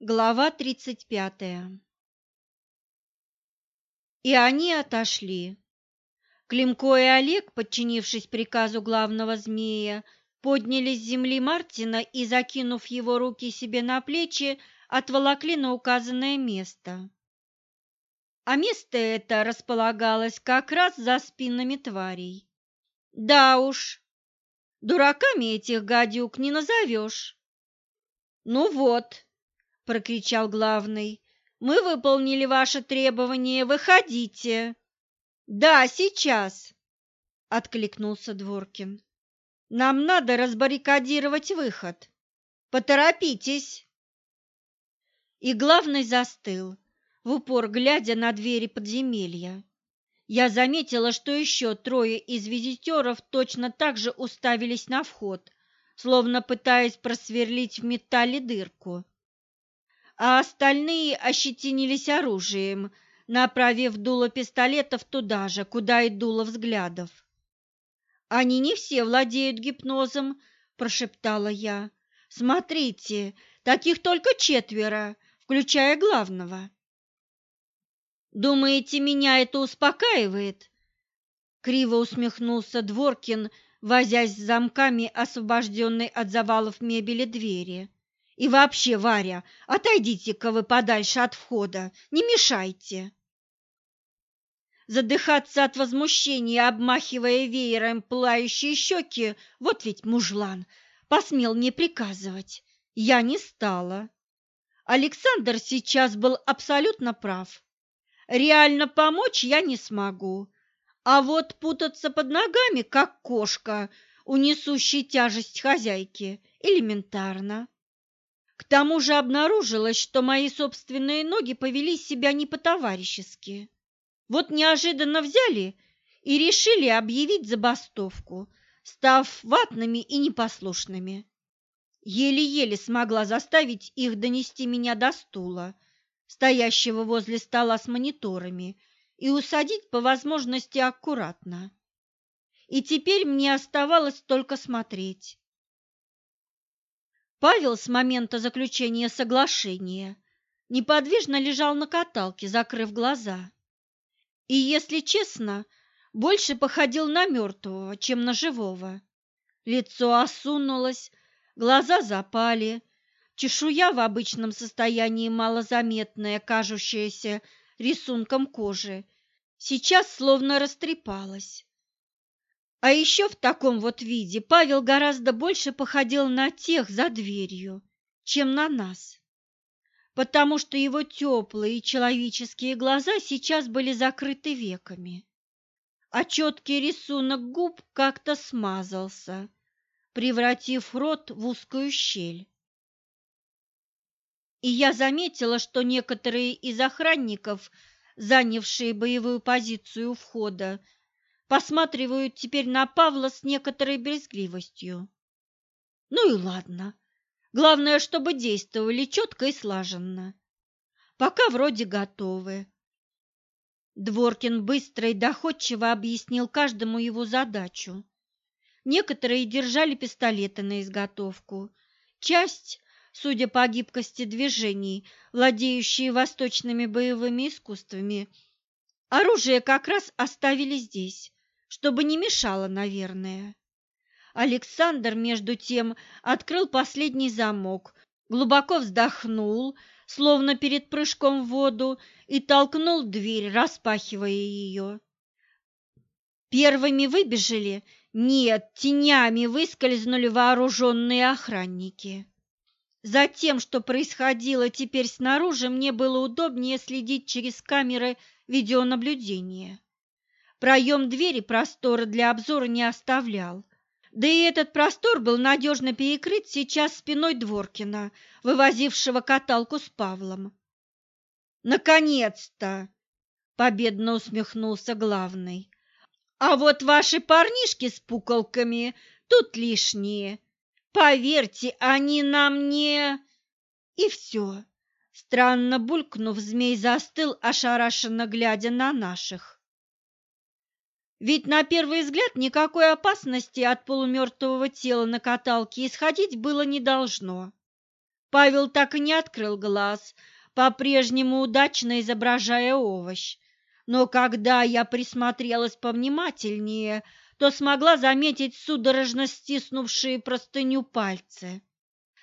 Глава тридцать пятая И они отошли. Климко и Олег, подчинившись приказу главного змея, подняли с земли Мартина и, закинув его руки себе на плечи, отволокли на указанное место. А место это располагалось как раз за спинами тварей. Да уж, дураками этих гадюк не назовешь. Ну вот, прокричал главный. Мы выполнили ваше требование, выходите. Да, сейчас, откликнулся Дворкин. Нам надо разбаррикадировать выход. Поторопитесь. И главный застыл, в упор глядя на двери подземелья. Я заметила, что еще трое из визитеров точно так же уставились на вход, словно пытаясь просверлить в металле дырку а остальные ощетинились оружием, направив дуло пистолетов туда же, куда и дуло взглядов. «Они не все владеют гипнозом», – прошептала я. «Смотрите, таких только четверо, включая главного». «Думаете, меня это успокаивает?» Криво усмехнулся Дворкин, возясь с замками освобожденной от завалов мебели двери. И вообще, Варя, отойдите-ка вы подальше от входа, не мешайте. Задыхаться от возмущения, обмахивая веером пылающие щеки, вот ведь мужлан, посмел мне приказывать. Я не стала. Александр сейчас был абсолютно прав. Реально помочь я не смогу, а вот путаться под ногами, как кошка, унесущей тяжесть хозяйки, элементарно. К тому же обнаружилось, что мои собственные ноги повели себя не по-товарищески. Вот неожиданно взяли и решили объявить забастовку, став ватными и непослушными. Еле-еле смогла заставить их донести меня до стула, стоящего возле стола с мониторами, и усадить по возможности аккуратно. И теперь мне оставалось только смотреть. Павел с момента заключения соглашения неподвижно лежал на каталке, закрыв глаза. И, если честно, больше походил на мертвого, чем на живого. Лицо осунулось, глаза запали, чешуя в обычном состоянии малозаметная, кажущаяся рисунком кожи, сейчас словно растрепалась. А еще в таком вот виде Павел гораздо больше походил на тех за дверью, чем на нас, потому что его теплые человеческие глаза сейчас были закрыты веками, а четкий рисунок губ как-то смазался, превратив рот в узкую щель. И я заметила, что некоторые из охранников, занявшие боевую позицию у входа, посматривают теперь на Павла с некоторой брезгливостью. Ну и ладно. Главное, чтобы действовали четко и слаженно. Пока вроде готовы. Дворкин быстро и доходчиво объяснил каждому его задачу. Некоторые держали пистолеты на изготовку. Часть, судя по гибкости движений, владеющие восточными боевыми искусствами, оружие как раз оставили здесь, чтобы не мешало, наверное. Александр, между тем, открыл последний замок, глубоко вздохнул, словно перед прыжком в воду, и толкнул дверь, распахивая ее. Первыми выбежали, нет, тенями выскользнули вооруженные охранники. За тем, что происходило теперь снаружи, мне было удобнее следить через камеры видеонаблюдения. Проем двери простора для обзора не оставлял. Да и этот простор был надежно перекрыт сейчас спиной Дворкина, вывозившего каталку с Павлом. «Наконец-то!» – победно усмехнулся главный. «А вот ваши парнишки с пуколками тут лишние. Поверьте, они нам не...» И все. Странно булькнув, змей застыл, ошарашенно глядя на наших. Ведь на первый взгляд никакой опасности от полумертвого тела на каталке исходить было не должно. Павел так и не открыл глаз, по-прежнему удачно изображая овощ. Но когда я присмотрелась повнимательнее, то смогла заметить судорожно стиснувшие простыню пальцы.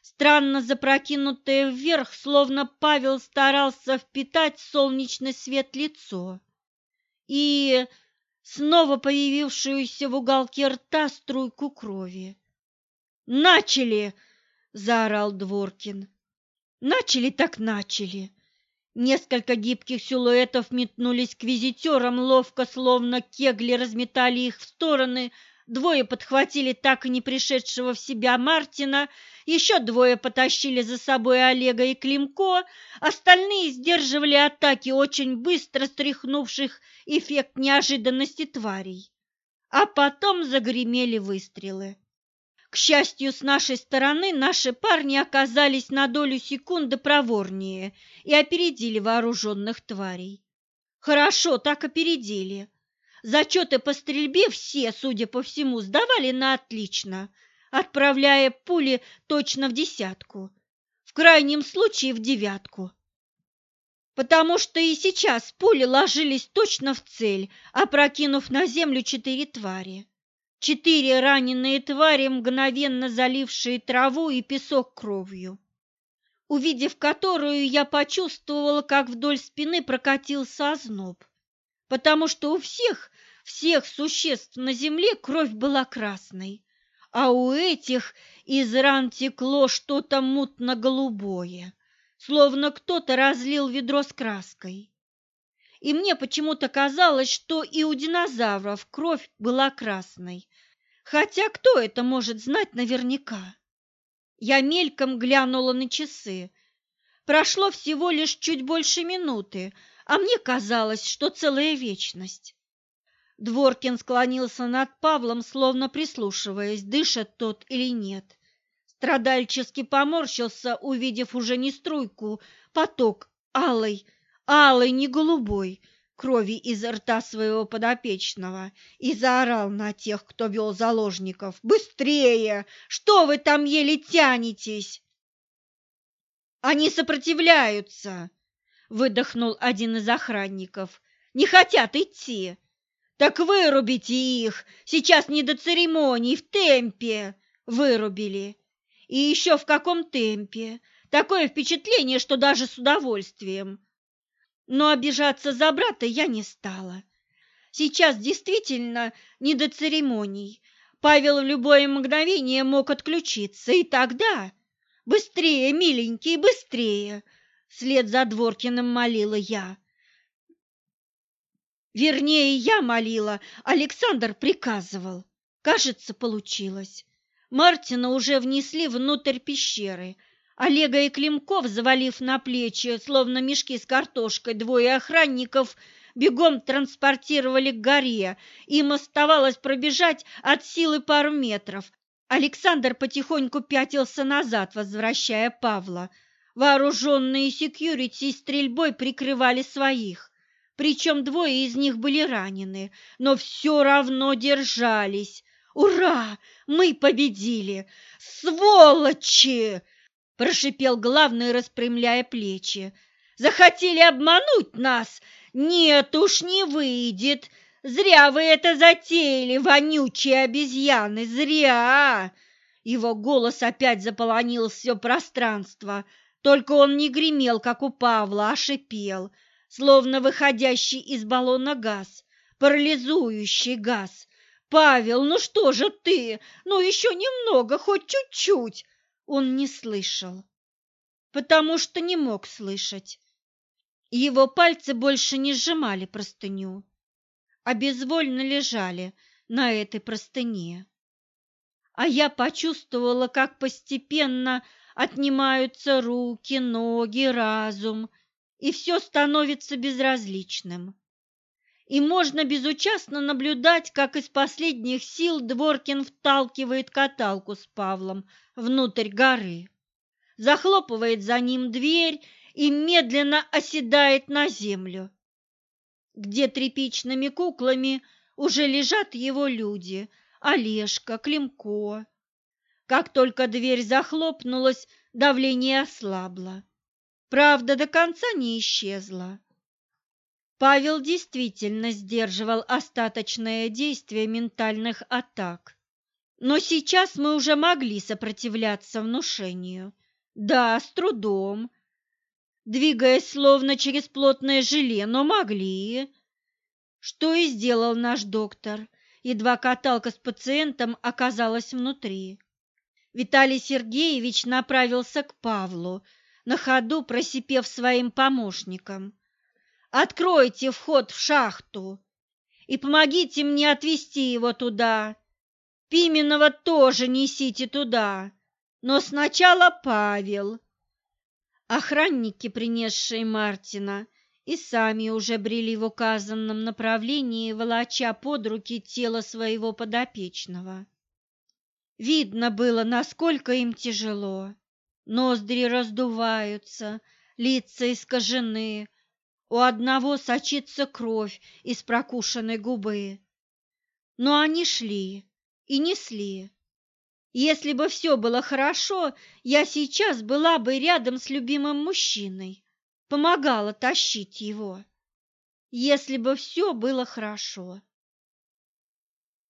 Странно запрокинутое вверх, словно Павел старался впитать солнечный свет лицо. И снова появившуюся в уголке рта струйку крови. «Начали!» – заорал Дворкин. «Начали так начали!» Несколько гибких силуэтов метнулись к визитерам, ловко, словно кегли, разметали их в стороны. Двое подхватили так и не пришедшего в себя Мартина, еще двое потащили за собой Олега и Климко, остальные сдерживали атаки очень быстро стряхнувших эффект неожиданности тварей. А потом загремели выстрелы. К счастью, с нашей стороны наши парни оказались на долю секунды проворнее и опередили вооруженных тварей. Хорошо, так опередили. Зачеты по стрельбе все, судя по всему, сдавали на отлично, отправляя пули точно в десятку, в крайнем случае в девятку. Потому что и сейчас пули ложились точно в цель, опрокинув на землю четыре твари. Четыре раненые твари, мгновенно залившие траву и песок кровью. Увидев которую, я почувствовала, как вдоль спины прокатился озноб, потому что у всех, всех существ на земле кровь была красной, а у этих из ран текло что-то мутно-голубое, словно кто-то разлил ведро с краской. И мне почему-то казалось, что и у динозавров кровь была красной. Хотя кто это может знать наверняка? Я мельком глянула на часы. Прошло всего лишь чуть больше минуты, а мне казалось, что целая вечность. Дворкин склонился над Павлом, словно прислушиваясь, дышит тот или нет. Страдальчески поморщился, увидев уже не струйку, поток алый, алый, не голубой, крови из рта своего подопечного и заорал на тех, кто вел заложников. «Быстрее! Что вы там еле тянетесь?» «Они сопротивляются!» — выдохнул один из охранников. «Не хотят идти!» «Так вырубите их! Сейчас не до церемоний, в темпе!» Вырубили. И еще в каком темпе? Такое впечатление, что даже с удовольствием. Но обижаться за брата я не стала. Сейчас действительно не до церемоний. Павел в любое мгновение мог отключиться, и тогда... «Быстрее, миленький, быстрее!» Вслед за Дворкиным молила я. Вернее, я молила, Александр приказывал. Кажется, получилось. Мартина уже внесли внутрь пещеры – Олега и Климков, завалив на плечи, словно мешки с картошкой, двое охранников бегом транспортировали к горе. Им оставалось пробежать от силы пару метров. Александр потихоньку пятился назад, возвращая Павла. Вооруженные секьюрити стрельбой прикрывали своих. Причем двое из них были ранены, но все равно держались. «Ура! Мы победили! Сволочи!» прошипел главный, распрямляя плечи. Захотели обмануть нас? Нет уж, не выйдет. Зря вы это затеяли, вонючие обезьяны, зря. Его голос опять заполонил все пространство, только он не гремел, как у Павла, а шипел, словно выходящий из баллона газ, парализующий газ. «Павел, ну что же ты? Ну еще немного, хоть чуть-чуть!» он не слышал, потому что не мог слышать. Его пальцы больше не сжимали простыню, а безвольно лежали на этой простыне. А я почувствовала, как постепенно отнимаются руки, ноги, разум, и все становится безразличным и можно безучастно наблюдать, как из последних сил Дворкин вталкивает каталку с Павлом внутрь горы, захлопывает за ним дверь и медленно оседает на землю, где тряпичными куклами уже лежат его люди – Олежка, Климко. Как только дверь захлопнулась, давление ослабло. Правда, до конца не исчезло. Павел действительно сдерживал остаточное действие ментальных атак. Но сейчас мы уже могли сопротивляться внушению. Да, с трудом, двигаясь словно через плотное желе, но могли. Что и сделал наш доктор, едва каталка с пациентом оказалась внутри. Виталий Сергеевич направился к Павлу, на ходу просипев своим помощникам. «Откройте вход в шахту и помогите мне отвезти его туда. Пименова тоже несите туда, но сначала Павел». Охранники, принесшие Мартина, и сами уже брели в указанном направлении, волоча под руки тело своего подопечного. Видно было, насколько им тяжело. Ноздри раздуваются, лица искажены, у одного сочится кровь из прокушенной губы. Но они шли и несли. Если бы все было хорошо, я сейчас была бы рядом с любимым мужчиной, помогала тащить его. Если бы все было хорошо.